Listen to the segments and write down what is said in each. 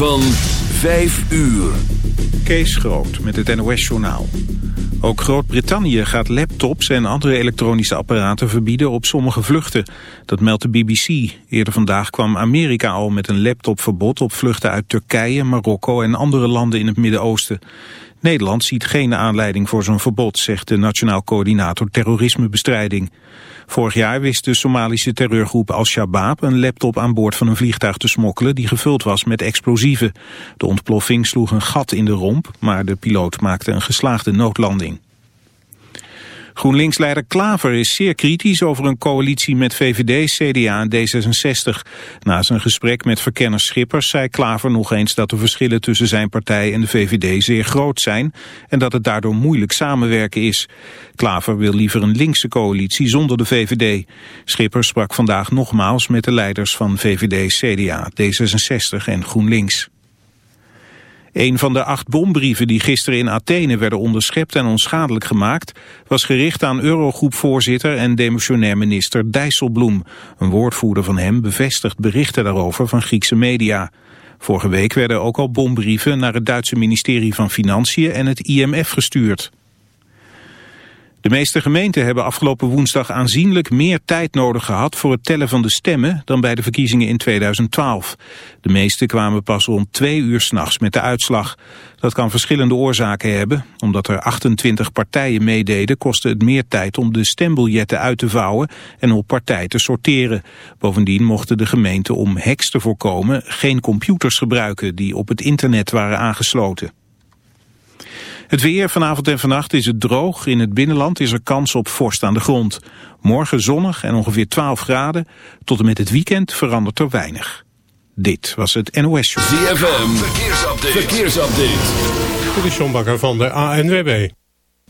van 5 uur. Kees Groot met het NOS-journaal. Ook Groot-Brittannië gaat laptops en andere elektronische apparaten verbieden op sommige vluchten. Dat meldt de BBC. Eerder vandaag kwam Amerika al met een laptopverbod op vluchten uit Turkije, Marokko en andere landen in het Midden-Oosten. Nederland ziet geen aanleiding voor zo'n verbod, zegt de Nationaal Coördinator Terrorismebestrijding. Vorig jaar wist de Somalische terreurgroep Al-Shabaab een laptop aan boord van een vliegtuig te smokkelen die gevuld was met explosieven. De ontploffing sloeg een gat in de romp, maar de piloot maakte een geslaagde noodlanding. GroenLinks-leider Klaver is zeer kritisch over een coalitie met VVD, CDA en D66. Na zijn gesprek met verkenner Schippers zei Klaver nog eens dat de verschillen tussen zijn partij en de VVD zeer groot zijn en dat het daardoor moeilijk samenwerken is. Klaver wil liever een linkse coalitie zonder de VVD. Schippers sprak vandaag nogmaals met de leiders van VVD, CDA, D66 en GroenLinks. Een van de acht bombrieven die gisteren in Athene werden onderschept en onschadelijk gemaakt, was gericht aan Eurogroepvoorzitter en demissionair minister Dijsselbloem. Een woordvoerder van hem bevestigt berichten daarover van Griekse media. Vorige week werden ook al bombrieven naar het Duitse ministerie van Financiën en het IMF gestuurd. De meeste gemeenten hebben afgelopen woensdag aanzienlijk meer tijd nodig gehad voor het tellen van de stemmen dan bij de verkiezingen in 2012. De meeste kwamen pas rond twee uur s'nachts met de uitslag. Dat kan verschillende oorzaken hebben. Omdat er 28 partijen meededen kostte het meer tijd om de stembiljetten uit te vouwen en op partij te sorteren. Bovendien mochten de gemeenten om hacks te voorkomen geen computers gebruiken die op het internet waren aangesloten. Het weer vanavond en vannacht is het droog. In het binnenland is er kans op vorst aan de grond. Morgen zonnig en ongeveer 12 graden. Tot en met het weekend verandert er weinig. Dit was het NOS Show. ZFM, verkeersupdate. verkeersupdate. De van de ANWB.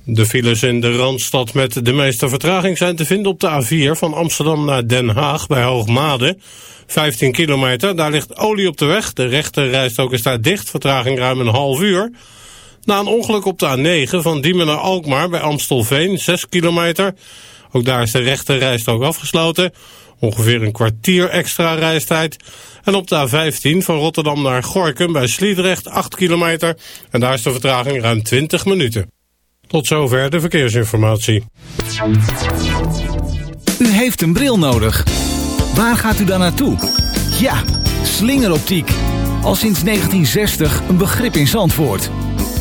De files in de Randstad met de meeste vertraging zijn te vinden op de A4 van Amsterdam naar Den Haag bij Hoogmade. 15 kilometer, daar ligt olie op de weg. De rechte rijstok is daar dicht, vertraging ruim een half uur. Na een ongeluk op de A9 van Diemen naar Alkmaar bij Amstelveen, 6 kilometer. Ook daar is de rechte rijstrook afgesloten. Ongeveer een kwartier extra reistijd. En op de A15 van Rotterdam naar Gorkum bij Sliedrecht, 8 kilometer. En daar is de vertraging ruim 20 minuten. Tot zover de verkeersinformatie. U heeft een bril nodig. Waar gaat u dan naartoe? Ja, slingeroptiek. Al sinds 1960 een begrip in Zandvoort.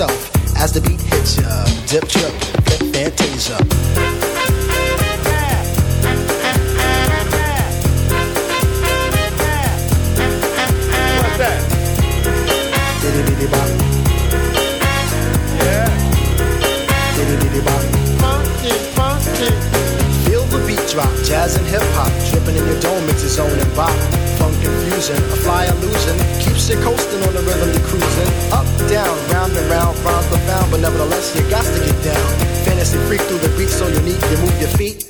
Yourself as the beat hits ya. Dip, trip, drop, jazz and hip hop, dripping in your dome, it's your zone and bop. Funk confusion, a fly illusion, keeps you coasting on the rhythm you're cruising. Up, down, round and round, rhymes profound, but nevertheless you got to get down. Fantasy freak through the beat so unique, you move your feet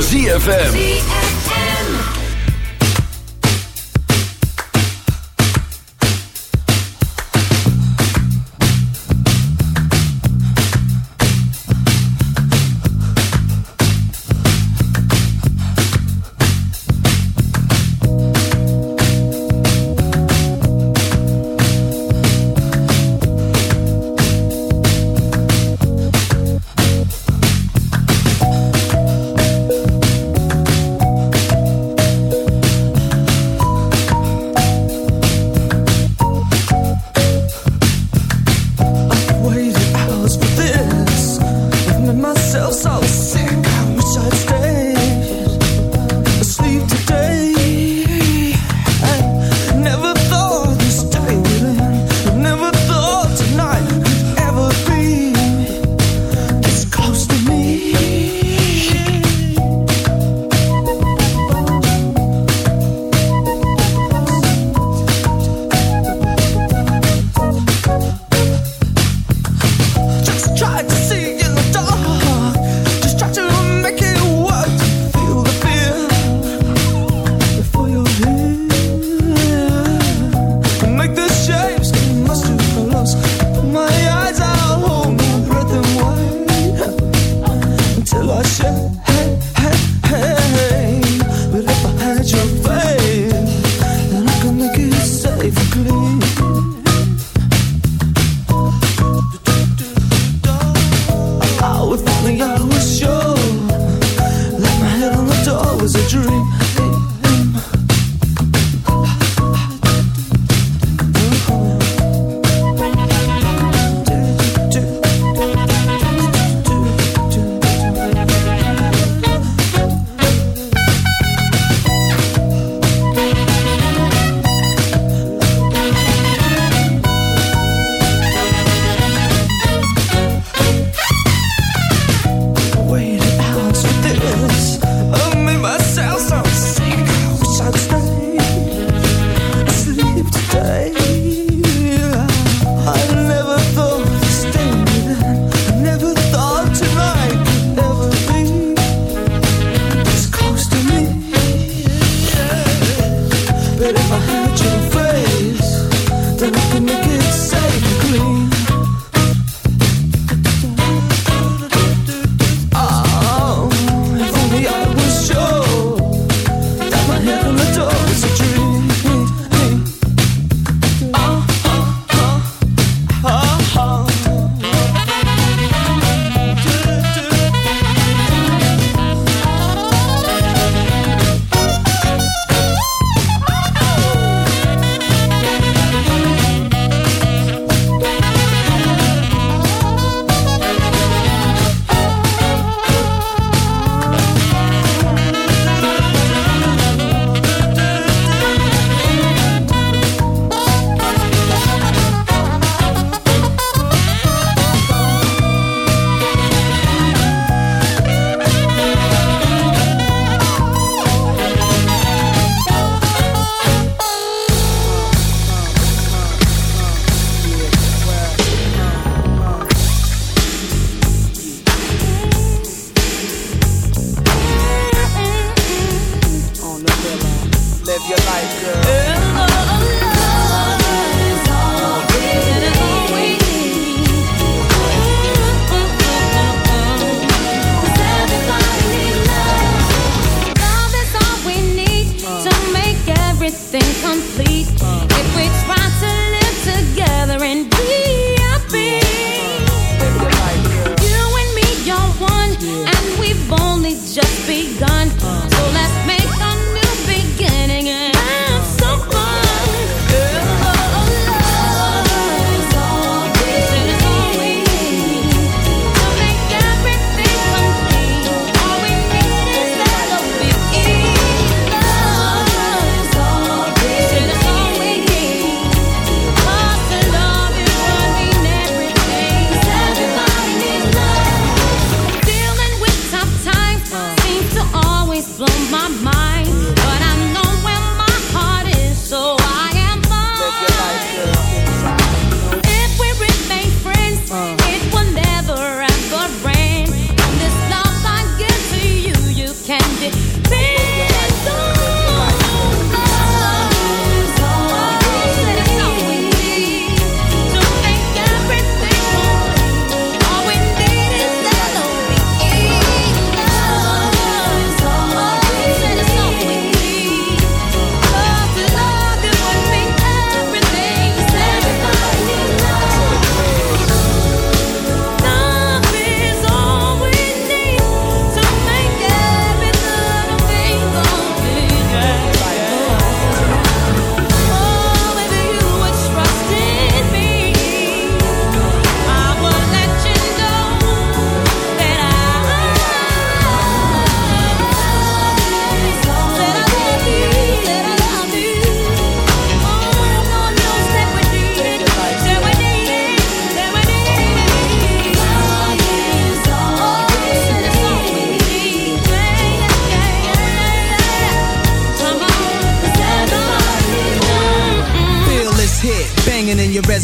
ZFM.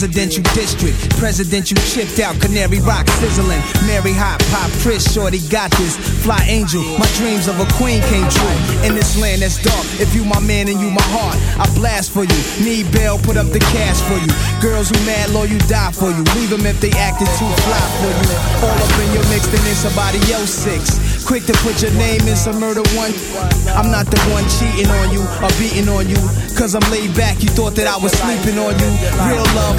Residential district. Presidential chipped out, Canary Rock sizzling. Mary Hot, Pop, Chris, Shorty got this. Fly Angel, my dreams of a queen came true. In this land that's dark, if you my man and you my heart, I blast for you. Need bail, put up the cash for you. Girls who mad low, you die for you. Leave them if they acted too fly for you. All up in your mix, then it's somebody else six. Quick to put your name in some murder one. I'm not the one cheating on you or beating on you. Cause I'm laid back, you thought that I was sleeping on you. Real love